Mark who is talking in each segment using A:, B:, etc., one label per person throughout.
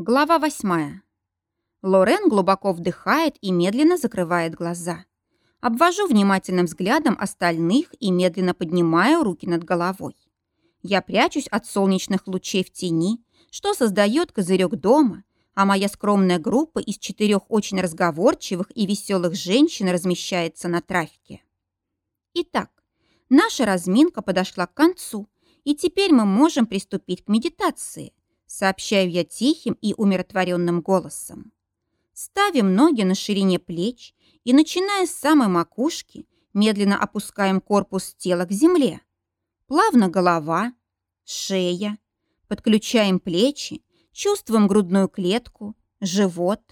A: Глава восьмая. Лорен глубоко вдыхает и медленно закрывает глаза. Обвожу внимательным взглядом остальных и медленно поднимаю руки над головой. Я прячусь от солнечных лучей в тени, что создает козырек дома, а моя скромная группа из четырех очень разговорчивых и веселых женщин размещается на травке. Итак, наша разминка подошла к концу, и теперь мы можем приступить к медитации сообщаю я тихим и умиротворенным голосом. Ставим ноги на ширине плеч и, начиная с самой макушки, медленно опускаем корпус тела к земле. Плавно голова, шея. Подключаем плечи, чувствуем грудную клетку, живот.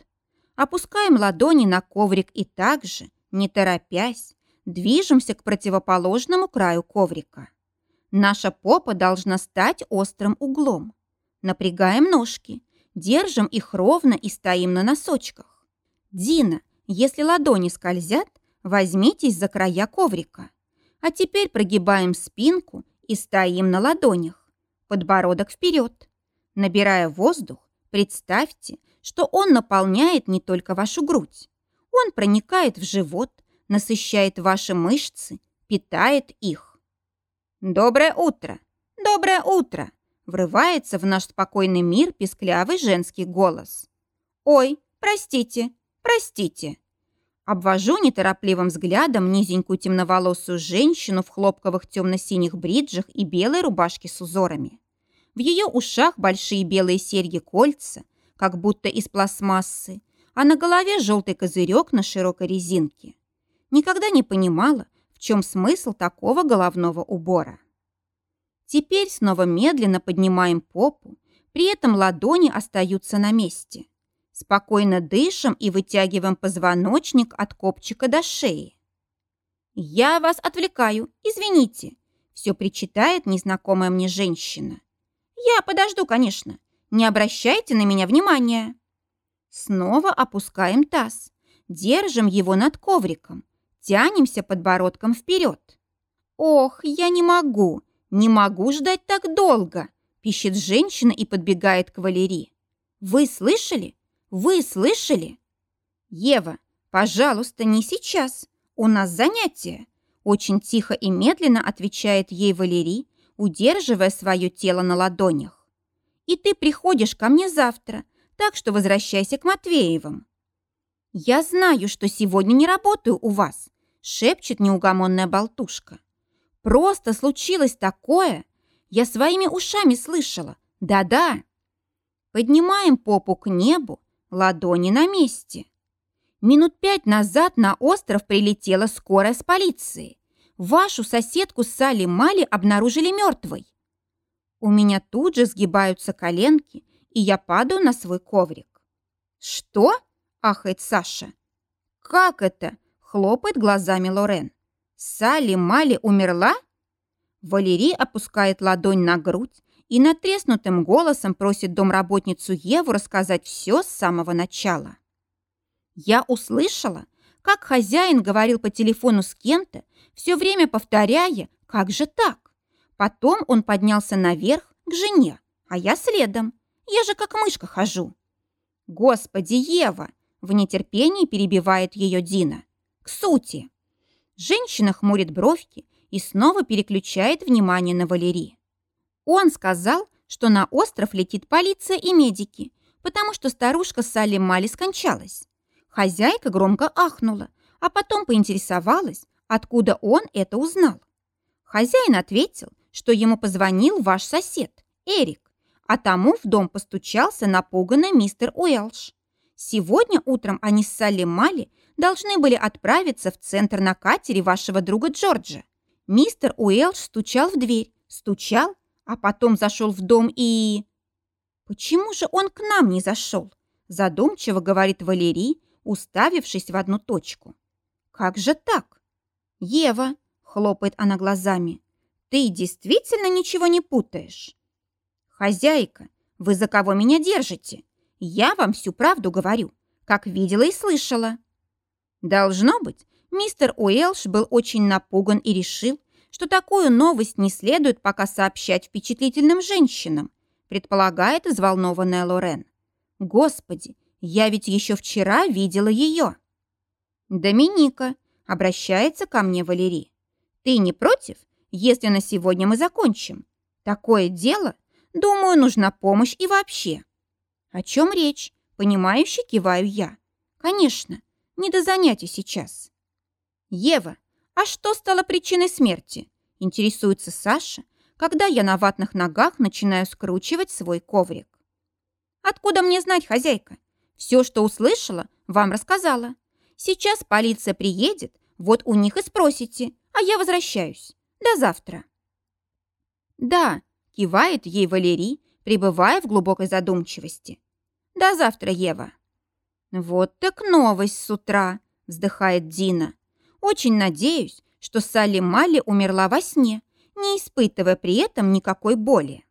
A: Опускаем ладони на коврик и также, не торопясь, движемся к противоположному краю коврика. Наша попа должна стать острым углом. Напрягаем ножки, держим их ровно и стоим на носочках. Дина, если ладони скользят, возьмитесь за края коврика. А теперь прогибаем спинку и стоим на ладонях. Подбородок вперед. Набирая воздух, представьте, что он наполняет не только вашу грудь. Он проникает в живот, насыщает ваши мышцы, питает их. Доброе утро! Доброе утро! Врывается в наш спокойный мир писклявый женский голос. «Ой, простите, простите!» Обвожу неторопливым взглядом низенькую темноволосую женщину в хлопковых темно-синих бриджах и белой рубашке с узорами. В ее ушах большие белые серьги-кольца, как будто из пластмассы, а на голове желтый козырек на широкой резинке. Никогда не понимала, в чем смысл такого головного убора. Теперь снова медленно поднимаем попу, при этом ладони остаются на месте. Спокойно дышим и вытягиваем позвоночник от копчика до шеи. «Я вас отвлекаю, извините», – все причитает незнакомая мне женщина. «Я подожду, конечно. Не обращайте на меня внимания». Снова опускаем таз, держим его над ковриком, тянемся подбородком вперед. «Ох, я не могу!» «Не могу ждать так долго!» – пищит женщина и подбегает к Валерии. «Вы слышали? Вы слышали?» «Ева, пожалуйста, не сейчас. У нас занятие!» Очень тихо и медленно отвечает ей Валерий, удерживая свое тело на ладонях. «И ты приходишь ко мне завтра, так что возвращайся к Матвеевым». «Я знаю, что сегодня не работаю у вас», шепчет неугомонная болтушка. Просто случилось такое. Я своими ушами слышала. Да-да. Поднимаем попу к небу, ладони на месте. Минут пять назад на остров прилетела скорая с полицией. Вашу соседку Салли Мали обнаружили мертвой. У меня тут же сгибаются коленки, и я падаю на свой коврик. «Что?» – ахает Саша. «Как это?» – хлопает глазами Лорен. Салли Мали умерла? Валерий опускает ладонь на грудь и натреснутым голосом просит домработницу Еву рассказать все с самого начала. Я услышала, как хозяин говорил по телефону с кем-то, все время повторяя, как же так? Потом он поднялся наверх к жене, а я следом. Я же как мышка хожу. Господи, Ева! В нетерпении перебивает ее Дина. К сути. Женщина хмурит бровки и снова переключает внимание на Валерии. Он сказал, что на остров летит полиция и медики, потому что старушка Салли Мали скончалась. Хозяйка громко ахнула, а потом поинтересовалась, откуда он это узнал. Хозяин ответил, что ему позвонил ваш сосед, Эрик, а тому в дом постучался напуганный мистер Уэлш. Сегодня утром они с Салли Мали должны были отправиться в центр на катере вашего друга Джорджа. Мистер Уэлш стучал в дверь, стучал, а потом зашел в дом и... «Почему же он к нам не зашел?» Задумчиво говорит Валерий, уставившись в одну точку. «Как же так?» «Ева», — хлопает она глазами, «ты действительно ничего не путаешь?» «Хозяйка, вы за кого меня держите? Я вам всю правду говорю, как видела и слышала». Должно быть, мистер Уэлш был очень напуган и решил, что такую новость не следует пока сообщать впечатлительным женщинам, предполагает взволнованная Лорен. Господи, я ведь еще вчера видела ее. Доминика, обращается ко мне Валерий. Ты не против, если на сегодня мы закончим? Такое дело, думаю, нужна помощь и вообще. О чем речь? Понимающе киваю я. Конечно, не до занятий сейчас. Ева, а что стало причиной смерти? Интересуется Саша, когда я на ватных ногах начинаю скручивать свой коврик. Откуда мне знать, хозяйка? Все, что услышала, вам рассказала. Сейчас полиция приедет, вот у них и спросите, а я возвращаюсь. До завтра. Да, кивает ей Валерий, пребывая в глубокой задумчивости. До завтра, Ева. Вот так новость с утра, вздыхает Дина. Очень надеюсь, что Салли Малли умерла во сне, не испытывая при этом никакой боли.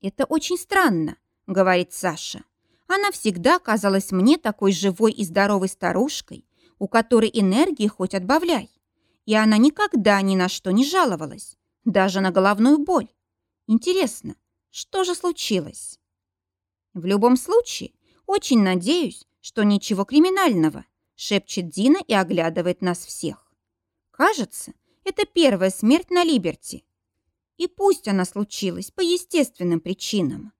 A: «Это очень странно», — говорит Саша. «Она всегда казалась мне такой живой и здоровой старушкой, у которой энергии хоть отбавляй. И она никогда ни на что не жаловалась, даже на головную боль. Интересно, что же случилось?» «В любом случае, очень надеюсь, что ничего криминального», шепчет Дина и оглядывает нас всех. Кажется, это первая смерть на Либерти. И пусть она случилась по естественным причинам.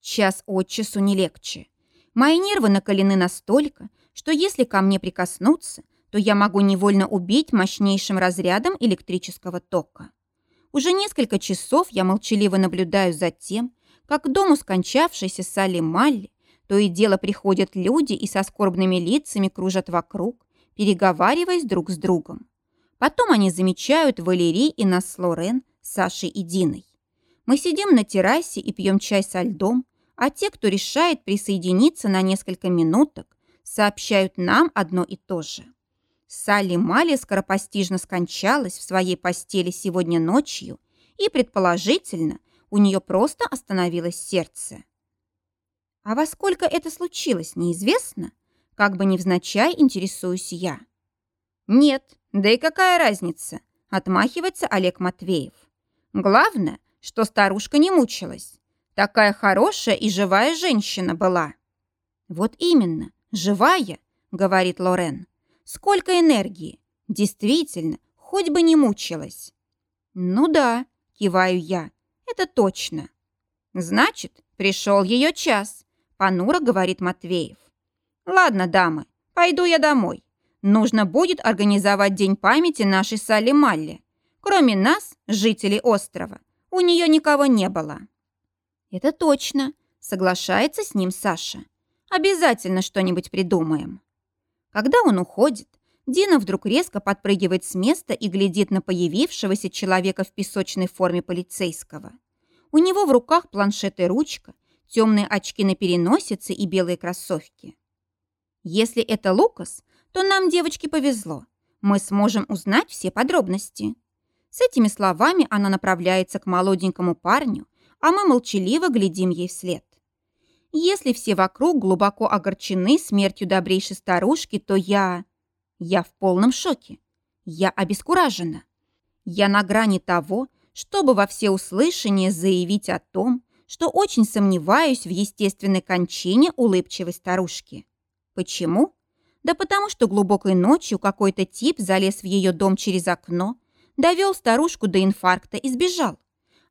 A: Час от часу не легче. Мои нервы накалены настолько, что если ко мне прикоснуться, то я могу невольно убить мощнейшим разрядом электрического тока. Уже несколько часов я молчаливо наблюдаю за тем, как к дому скончавшейся Салли Малли то и дело приходят люди и со скорбными лицами кружат вокруг, переговариваясь друг с другом. Потом они замечают Валерий и нас с Лорен, Сашей и Диной. Мы сидим на террасе и пьем чай со льдом, а те, кто решает присоединиться на несколько минуток, сообщают нам одно и то же. Салли Мали скоропостижно скончалась в своей постели сегодня ночью, и, предположительно, у нее просто остановилось сердце. А во сколько это случилось, неизвестно? Как бы невзначай интересуюсь я. Нет, да и какая разница? Отмахивается Олег Матвеев. Главное, что старушка не мучилась. Такая хорошая и живая женщина была. Вот именно, живая, говорит Лорен. Сколько энергии. Действительно, хоть бы не мучилась. Ну да, киваю я, это точно. Значит, пришел ее час, Понуро говорит Матвеев. Ладно, дамы, пойду я домой. Нужно будет организовать день памяти нашей Салли Малли. Кроме нас, жителей острова, у нее никого не было. Это точно, соглашается с ним Саша. Обязательно что-нибудь придумаем. Когда он уходит, Дина вдруг резко подпрыгивает с места и глядит на появившегося человека в песочной форме полицейского. У него в руках планшет и ручка, темные очки на переносице и белые кроссовки. Если это Лукас, то нам, девочки, повезло. Мы сможем узнать все подробности. С этими словами она направляется к молоденькому парню, а мы молчаливо глядим ей вслед. Если все вокруг глубоко огорчены смертью добрейшей старушки, то я... Я в полном шоке. Я обескуражена. Я на грани того, чтобы во всеуслышание заявить о том, что очень сомневаюсь в естественной кончине улыбчивой старушки. Почему? Да потому что глубокой ночью какой-то тип залез в ее дом через окно, довел старушку до инфаркта и сбежал.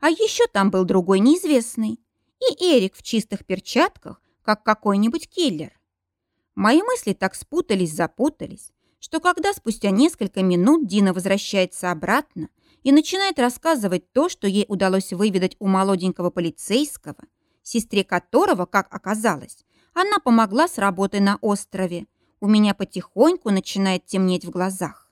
A: А еще там был другой неизвестный. И Эрик в чистых перчатках, как какой-нибудь киллер. Мои мысли так спутались, запутались, что когда спустя несколько минут Дина возвращается обратно, и начинает рассказывать то, что ей удалось выведать у молоденького полицейского, сестре которого, как оказалось, она помогла с работой на острове. У меня потихоньку начинает темнеть в глазах.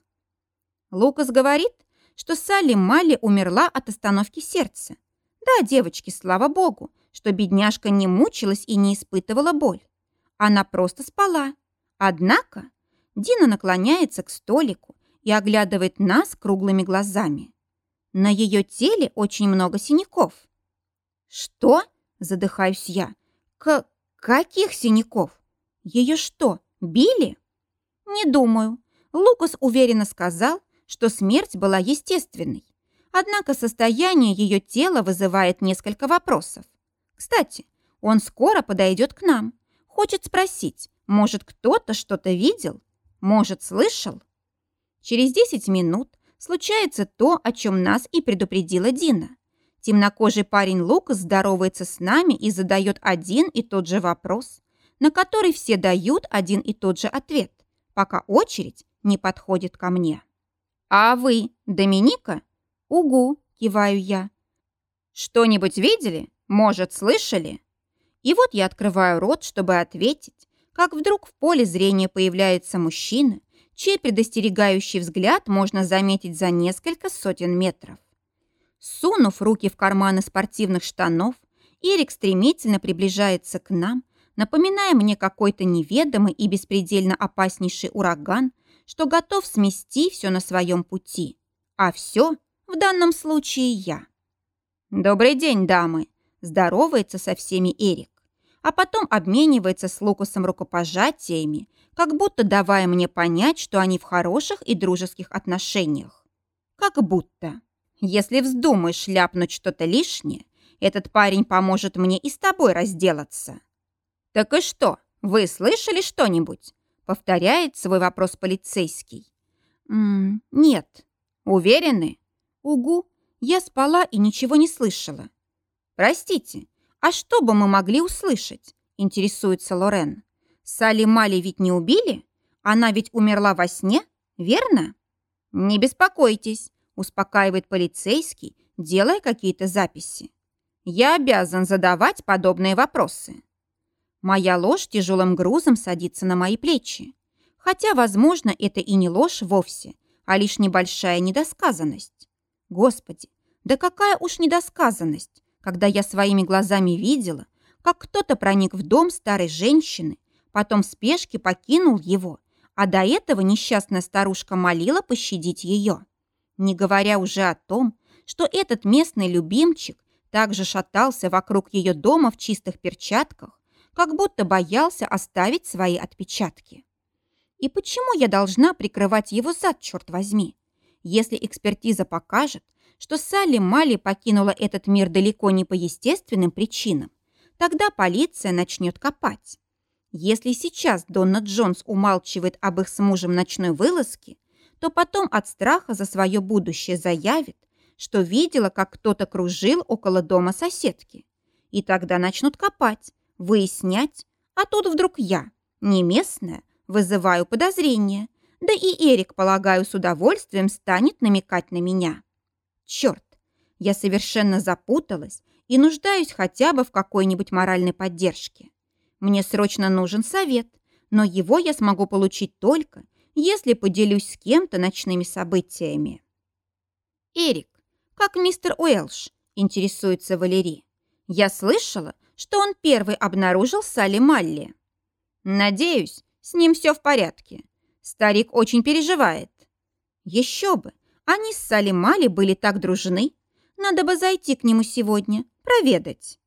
A: Лукас говорит, что Салли Малли умерла от остановки сердца. Да, девочки, слава богу, что бедняжка не мучилась и не испытывала боль. Она просто спала. Однако Дина наклоняется к столику и оглядывает нас круглыми глазами. На ее теле очень много синяков. Что? Задыхаюсь я. К каких синяков? Ее что, били? Не думаю. Лукас уверенно сказал, что смерть была естественной. Однако состояние ее тела вызывает несколько вопросов. Кстати, Он скоро подойдет к нам. Хочет спросить, может, кто-то что-то видел? Может, слышал? Через 10 минут случается то, о чем нас и предупредила Дина. Темнокожий парень Лукас здоровается с нами и задает один и тот же вопрос, на который все дают один и тот же ответ, пока очередь не подходит ко мне. «А вы Доминика?» «Угу», – киваю я. «Что-нибудь видели? Может, слышали?» И вот я открываю рот, чтобы ответить, как вдруг в поле зрения появляется мужчина, чей предостерегающий взгляд можно заметить за несколько сотен метров. Сунув руки в карманы спортивных штанов, Эрик стремительно приближается к нам, напоминая мне какой-то неведомый и беспредельно опаснейший ураган, что готов смести все на своем пути. А все в данном случае я. «Добрый день, дамы!» – здоровается со всеми Эрик, а потом обменивается с Лукасом рукопожатиями, как будто давая мне понять, что они в хороших и дружеских отношениях. Как будто. Если вздумаешь ляпнуть что-то лишнее, этот парень поможет мне и с тобой разделаться. «Так и что, вы слышали что-нибудь?» Повторяет свой вопрос полицейский. «М «Нет». «Уверены?» «Угу, я спала и ничего не слышала». «Простите, а что бы мы могли услышать?» Интересуется Лорен. «Салли Мали ведь не убили? Она ведь умерла во сне, верно?» «Не беспокойтесь», успокаивает полицейский, делая какие-то записи. «Я обязан задавать подобные вопросы». Моя ложь тяжелым грузом садится на мои плечи. Хотя, возможно, это и не ложь вовсе, а лишь небольшая недосказанность. Господи, да какая уж недосказанность, когда я своими глазами видела, как кто-то проник в дом старой женщины, потом в спешке покинул его, а до этого несчастная старушка молила пощадить ее. Не говоря уже о том, что этот местный любимчик также шатался вокруг ее дома в чистых перчатках, как будто боялся оставить свои отпечатки. И почему я должна прикрывать его зад, черт возьми? Если экспертиза покажет, что Салли Мали покинула этот мир далеко не по естественным причинам, тогда полиция начнет копать. Если сейчас Донна Джонс умалчивает об их с мужем ночной вылазке, то потом от страха за свое будущее заявит, что видела, как кто-то кружил около дома соседки. И тогда начнут копать, выяснять, а тут вдруг я, не местная, вызываю подозрения, да и Эрик, полагаю, с удовольствием станет намекать на меня. Черт, я совершенно запуталась и нуждаюсь хотя бы в какой-нибудь моральной поддержке. Мне срочно нужен совет, но его я смогу получить только, если поделюсь с кем-то ночными событиями. «Эрик, как мистер Уэлш?» – интересуется Валерий. «Я слышала, что он первый обнаружил Салли Малли. Надеюсь, с ним все в порядке. Старик очень переживает. Еще бы, они с Салли Малли были так дружны. Надо бы зайти к нему сегодня, проведать.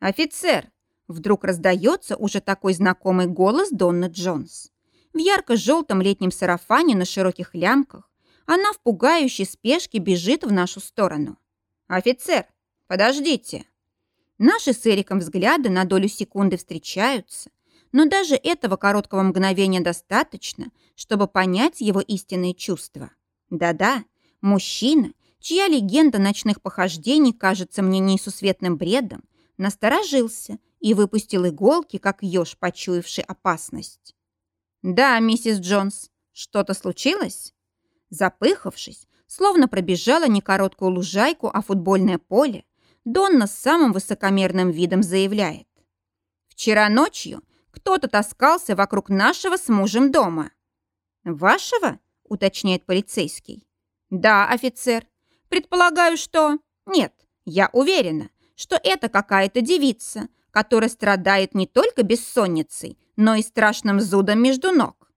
A: Офицер, вдруг раздается уже такой знакомый голос Донны Джонс. В ярко-желтом летнем сарафане на широких лямках она в пугающей спешке бежит в нашу сторону. «Офицер, подождите!» Наши с Эриком взгляды на долю секунды встречаются, но даже этого короткого мгновения достаточно, чтобы понять его истинные чувства. Да-да, мужчина, чья легенда ночных похождений кажется мне несусветным бредом, насторожился и выпустил иголки, как еж, почуявший опасность. «Да, миссис Джонс, что-то случилось?» Запыхавшись, словно пробежала не короткую лужайку, а футбольное поле, Донна с самым высокомерным видом заявляет. «Вчера ночью кто-то таскался вокруг нашего с мужем дома». «Вашего?» – уточняет полицейский. «Да, офицер. Предполагаю, что...» «Нет, я уверена, что это какая-то девица, которая страдает не только бессонницей, но и страшным зудом между ног».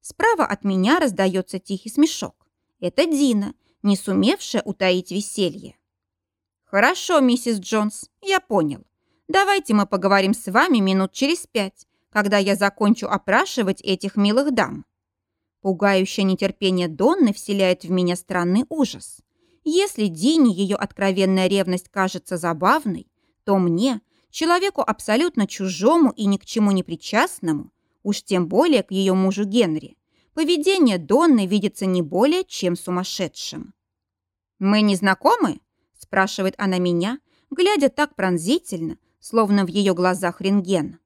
A: Справа от меня раздается тихий смешок. Это Дина, не сумевшая утаить веселье. «Хорошо, миссис Джонс, я понял. Давайте мы поговорим с вами минут через пять, когда я закончу опрашивать этих милых дам». Пугающее нетерпение Донны вселяет в меня странный ужас. Если Дине ее откровенная ревность кажется забавной, то мне, Человеку абсолютно чужому и ни к чему не причастному, уж тем более к ее мужу Генри, поведение Донны видится не более чем сумасшедшим. «Мы не знакомы?» – спрашивает она меня, глядя так пронзительно, словно в ее глазах рентген.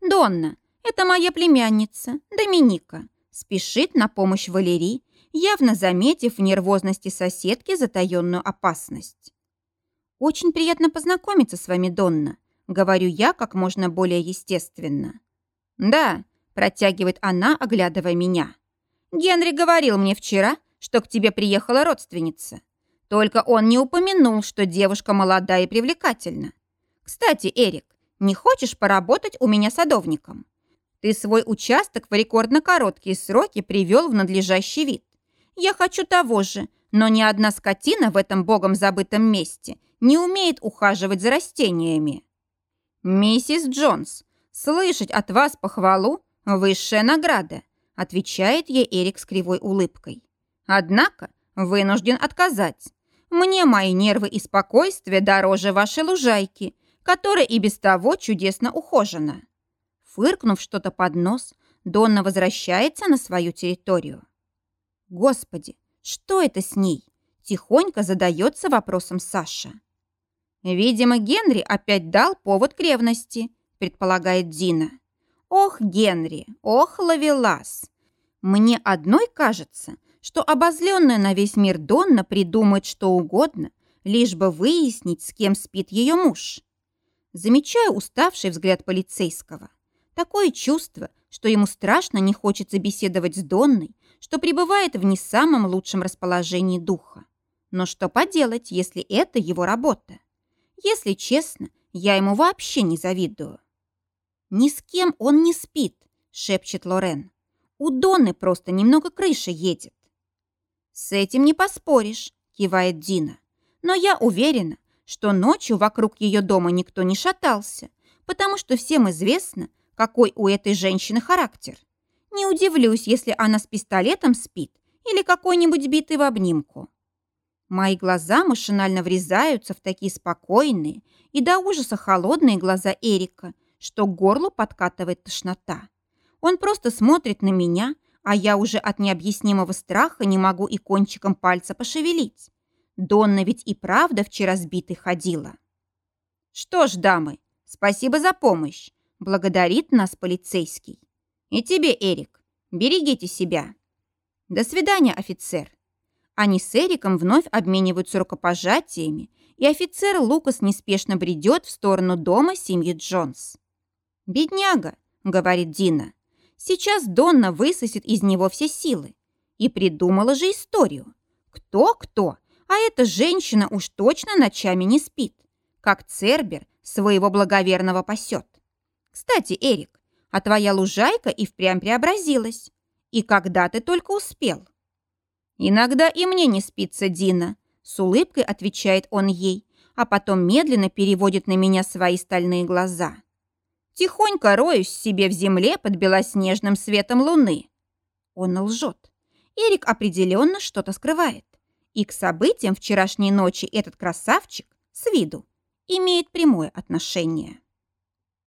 A: «Донна, это моя племянница, Доминика», спешит на помощь Валерии, явно заметив в нервозности соседки затаенную опасность. «Очень приятно познакомиться с вами, Донна», говорю я как можно более естественно. «Да», протягивает она, оглядывая меня. «Генри говорил мне вчера, что к тебе приехала родственница. Только он не упомянул, что девушка молода и привлекательна. Кстати, Эрик, не хочешь поработать у меня садовником? Ты свой участок в рекордно короткие сроки привел в надлежащий вид. Я хочу того же, но ни одна скотина в этом богом забытом месте не умеет ухаживать за растениями. Миссис Джонс, слышать от вас похвалу – высшая награда, отвечает ей Эрик с кривой улыбкой. Однако вынужден отказать. Мне мои нервы и спокойствие дороже вашей лужайки, которая и без того чудесно ухожена. Фыркнув что-то под нос, Донна возвращается на свою территорию. Господи, что это с ней? Тихонько задается вопросом Саша. Видимо, Генри опять дал повод к ревности, предполагает Дина. Ох, Генри, ох, Лавелас. Мне одной кажется, что обозленная на весь мир Донна придумает что угодно, лишь бы выяснить, с кем спит ее муж. Замечаю уставший взгляд полицейского. Такое чувство, что ему страшно не хочется беседовать с Донной, что пребывает в не самом лучшем расположении духа. Но что поделать, если это его работа? Если честно, я ему вообще не завидую. «Ни с кем он не спит», — шепчет Лорен. «У Донны просто немного крыша едет». «С этим не поспоришь», — кивает Дина. «Но я уверена, что ночью вокруг ее дома никто не шатался, потому что всем известно, какой у этой женщины характер. Не удивлюсь, если она с пистолетом спит или какой-нибудь битый в обнимку». Мои глаза машинально врезаются в такие спокойные и до ужаса холодные глаза Эрика, что к горлу подкатывает тошнота. Он просто смотрит на меня, а я уже от необъяснимого страха не могу и кончиком пальца пошевелить. Донна ведь и правда вчера сбитой ходила. «Что ж, дамы, спасибо за помощь», — благодарит нас полицейский. «И тебе, Эрик, берегите себя». «До свидания, офицер». Они с Эриком вновь обмениваются рукопожатиями, и офицер Лукас неспешно бредет в сторону дома семьи Джонс. «Бедняга», — говорит Дина, Сейчас Донна высосет из него все силы. И придумала же историю. Кто-кто, а эта женщина уж точно ночами не спит. Как Цербер своего благоверного пасет. Кстати, Эрик, а твоя лужайка и впрямь преобразилась. И когда ты только успел? Иногда и мне не спится, Дина. С улыбкой отвечает он ей, а потом медленно переводит на меня свои стальные глаза. Тихонько роюсь себе в земле под белоснежным светом луны. Он лжет. Эрик определенно что-то скрывает. И к событиям вчерашней ночи этот красавчик, с виду, имеет прямое отношение.